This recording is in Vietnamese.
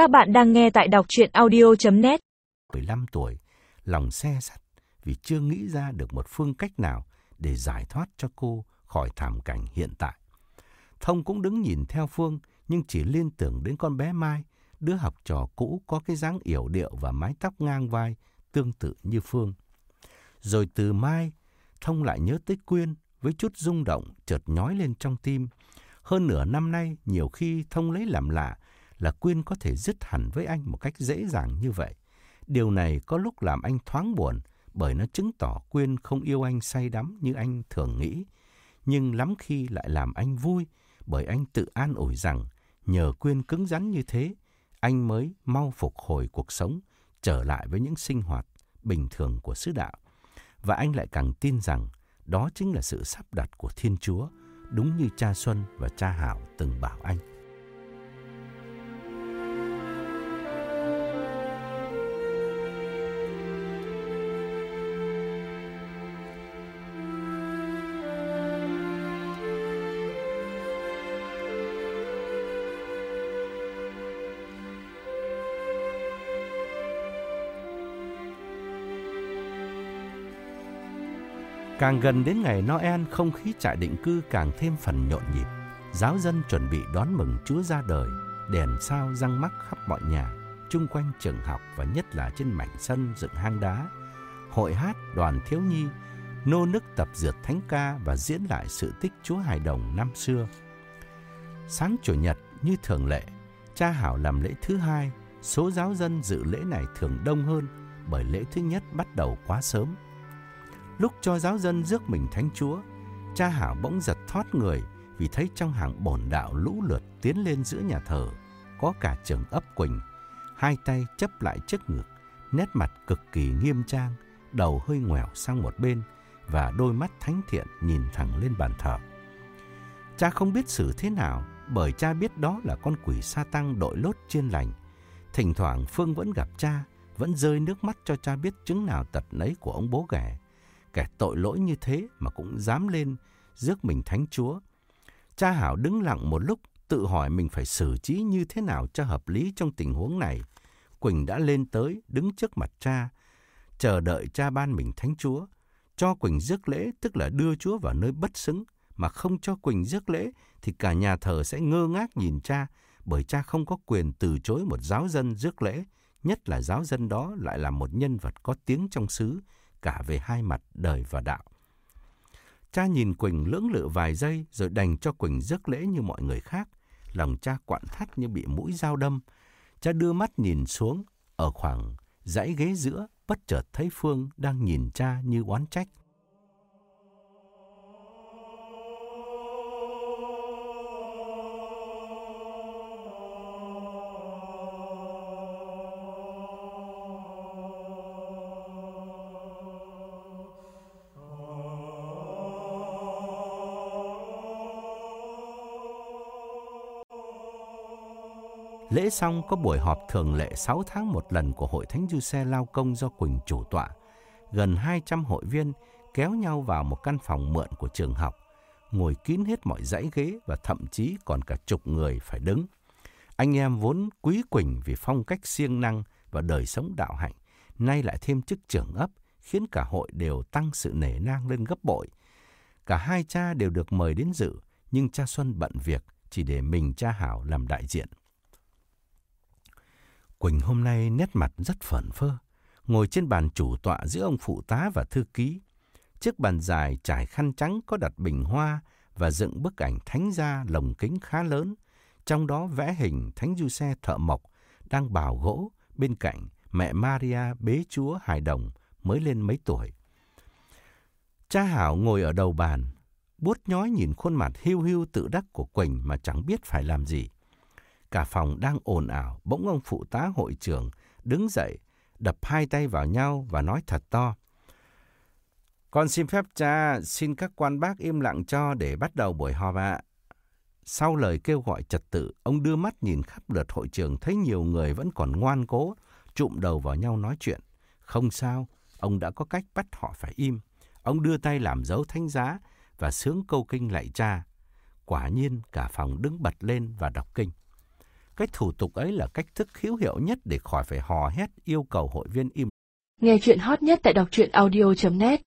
Các bạn đang nghe tại đọc chuyện audio.net 15 tuổi, lòng xe sắt vì chưa nghĩ ra được một phương cách nào để giải thoát cho cô khỏi thảm cảnh hiện tại. Thông cũng đứng nhìn theo Phương nhưng chỉ liên tưởng đến con bé Mai, đứa học trò cũ có cái dáng yểu điệu và mái tóc ngang vai tương tự như Phương. Rồi từ Mai, Thông lại nhớ tới Quyên với chút rung động chợt nhói lên trong tim. Hơn nửa năm nay, nhiều khi Thông lấy làm lạ là Quyên có thể dứt hẳn với anh một cách dễ dàng như vậy. Điều này có lúc làm anh thoáng buồn bởi nó chứng tỏ Quyên không yêu anh say đắm như anh thường nghĩ. Nhưng lắm khi lại làm anh vui bởi anh tự an ủi rằng nhờ Quyên cứng rắn như thế, anh mới mau phục hồi cuộc sống, trở lại với những sinh hoạt bình thường của sứ đạo. Và anh lại càng tin rằng đó chính là sự sắp đặt của Thiên Chúa, đúng như cha Xuân và cha Hảo từng bảo anh. Càng gần đến ngày Noel, không khí trại định cư càng thêm phần nhộn nhịp. Giáo dân chuẩn bị đón mừng Chúa ra đời, đèn sao răng mắc khắp mọi nhà, chung quanh trường học và nhất là trên mảnh sân dựng hang đá. Hội hát, đoàn thiếu nhi, nô nức tập dượt thánh ca và diễn lại sự tích Chúa Hài Đồng năm xưa. Sáng Chủ nhật, như thường lệ, cha Hảo làm lễ thứ hai, số giáo dân dự lễ này thường đông hơn bởi lễ thứ nhất bắt đầu quá sớm. Lúc cho giáo dân rước mình thánh chúa, cha Hảo bỗng giật thoát người vì thấy trong hàng bổn đạo lũ lượt tiến lên giữa nhà thờ, có cả trưởng ấp Quỳnh, hai tay chấp lại trước ngực, nét mặt cực kỳ nghiêm trang, đầu hơi ngoẻo sang một bên và đôi mắt thánh thiện nhìn thẳng lên bàn thờ. Cha không biết xử thế nào bởi cha biết đó là con quỷ sa tăng đội lốt chiên lành. Thỉnh thoảng Phương vẫn gặp cha, vẫn rơi nước mắt cho cha biết chứng nào tật nấy của ông bố ghẻ kẻ tội lỗi như thế mà cũng dám lên rước mình thánh chúa. Cha Hảo đứng lặng một lúc tự hỏi mình phải xử trí như thế nào cho hợp lý trong tình huống này. Quỳnh đã lên tới đứng trước mặt cha, chờ đợi cha ban mình thánh chúa. Cho Quỳnh rước lễ tức là đưa chúa vào nơi bất xứng, mà không cho Quỳnh rước lễ thì cả nhà thờ sẽ ngơ ngác nhìn cha, bởi cha không có quyền từ chối một giáo dân rước lễ, nhất là giáo dân đó lại là một nhân vật có tiếng trong xứ, cả về hai mặt đời và đạo. Cha nhìn Quỳnh lưỡng lự vài giây rồi đành cho Quỳnh rước lễ như mọi người khác. Lòng cha quặn thắt như bị mũi dao đâm. Cha đưa mắt nhìn xuống, ở khoảng dãy ghế giữa, bất chợt thấy Phương đang nhìn cha như oán trách. Lễ xong có buổi họp thường lệ 6 tháng một lần của Hội Thánh Du Xe Lao Công do Quỳnh chủ tọa. Gần 200 hội viên kéo nhau vào một căn phòng mượn của trường học, ngồi kín hết mọi dãy ghế và thậm chí còn cả chục người phải đứng. Anh em vốn quý Quỳnh vì phong cách siêng năng và đời sống đạo hạnh, nay lại thêm chức trưởng ấp, khiến cả hội đều tăng sự nể nang lên gấp bội. Cả hai cha đều được mời đến dự, nhưng cha Xuân bận việc, chỉ để mình cha Hảo làm đại diện. Quỳnh hôm nay nét mặt rất phởn phơ, ngồi trên bàn chủ tọa giữa ông phụ tá và thư ký. Chiếc bàn dài trải khăn trắng có đặt bình hoa và dựng bức ảnh thánh gia lồng kính khá lớn, trong đó vẽ hình thánh du xe thợ mộc đang bào gỗ bên cạnh mẹ Maria bế chúa hài đồng mới lên mấy tuổi. Cha Hảo ngồi ở đầu bàn, buốt nhói nhìn khuôn mặt hiu hiu tự đắc của Quỳnh mà chẳng biết phải làm gì. Cả phòng đang ồn ào, bỗng ông phụ tá hội trưởng đứng dậy, đập hai tay vào nhau và nói thật to. Con xin phép cha, xin các quan bác im lặng cho để bắt đầu buổi họp ạ. Sau lời kêu gọi trật tự, ông đưa mắt nhìn khắp lượt hội trường thấy nhiều người vẫn còn ngoan cố, trụm đầu vào nhau nói chuyện. Không sao, ông đã có cách bắt họ phải im. Ông đưa tay làm dấu thánh giá và sướng câu kinh lạy cha. Quả nhiên cả phòng đứng bật lên và đọc kinh cái thủ tục ấy là cách thức hữu hiệu nhất để khỏi phải hò hét yêu cầu hội viên im. Nghe chuyện hot nhất tại đọc truyện audio.net